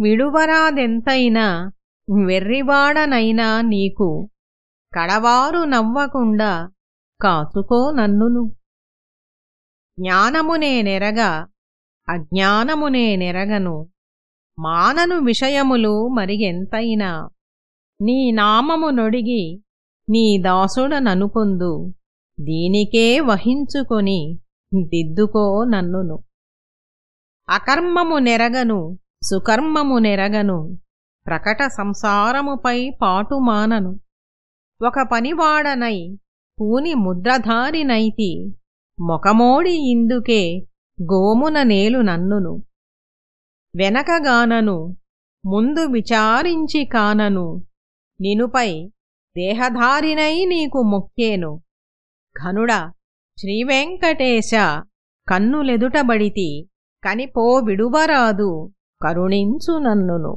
విడువరాదెంతైనా వెర్రివాడనైనా నీకు కడవారు నవ్వకుండా కాచుకో నన్నును. జ్ఞానమునే నెరగా అజ్ఞానమునే నెరగను. మానను విషయములు మరిగెంతైనా నీ నామము నొడిగి నీ దాసుడననుకుందు. దీనికే వహించుకొని దిద్దుకో నన్నును. అకర్మము నెరగను సుకర్మము నెరగను ప్రకట సంసారముపై పాటుమానను ఒక పనివాడనై పూని ముద్రధారినైతి మొకమోడి ఇందుకే గోమున నేలు నన్నును. వెనకగానను ముందు విచారించి కానను నినుపై దేహధారినై నీకు మొక్కేను. ఘనుడా శ్రీవెంకటేశ కన్నులెదుటబడితి కనిపో విడువరాదు. కరుణించు నన్నును